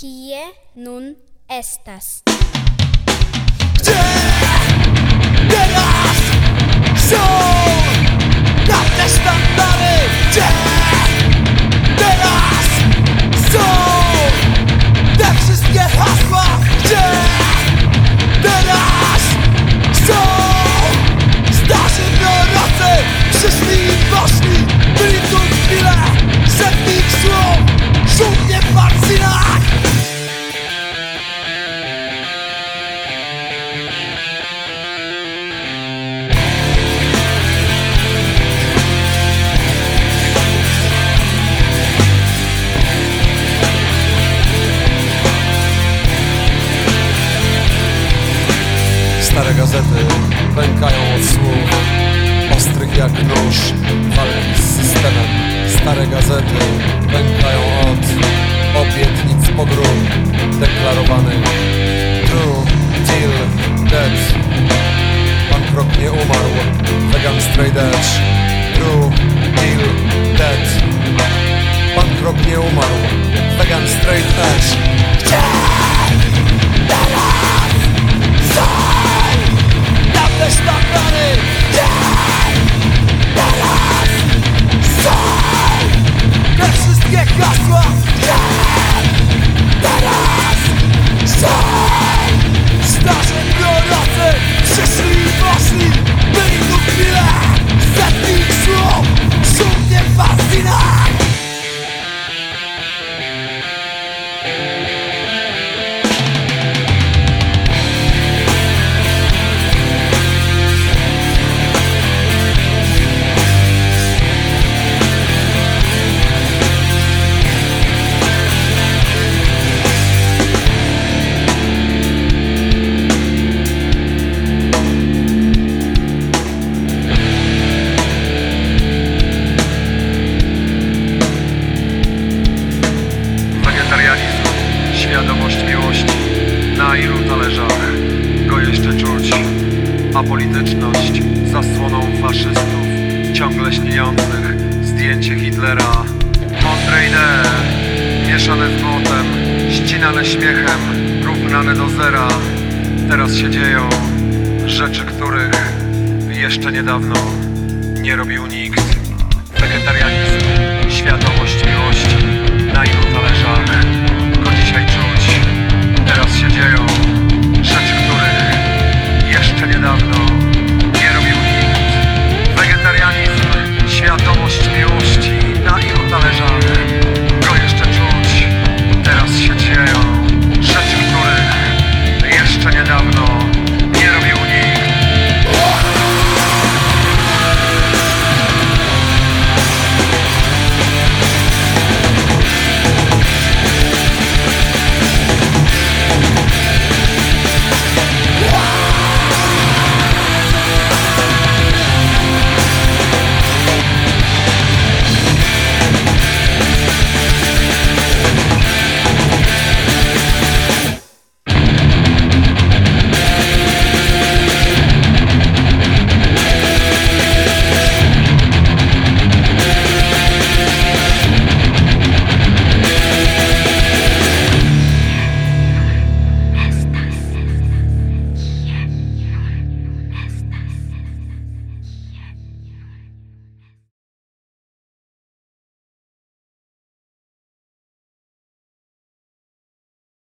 kie nun estas. Gdzie teraz są Stare gazety pękają od słów Ostrych jak nóż Walki z systemem. Stare gazety pękają od Obietnic pogróg Deklarowanych. True Deal Dead. Pan Krok nie umarł Vegan Straight Edge. True Deal Dead. Pan Krok nie umarł Vegan Straight Edge świadomość miłości, na ilu talerzach go jeszcze czuć? Apolityczność, zasłoną faszystów, ciągle śniejących, zdjęcie Hitlera. Mądre idee, mieszane z błotem, ścinane śmiechem, równane do zera. Teraz się dzieją rzeczy, których jeszcze niedawno nie robił nikt. Wegetarianizm, świadomość miłości, na ilu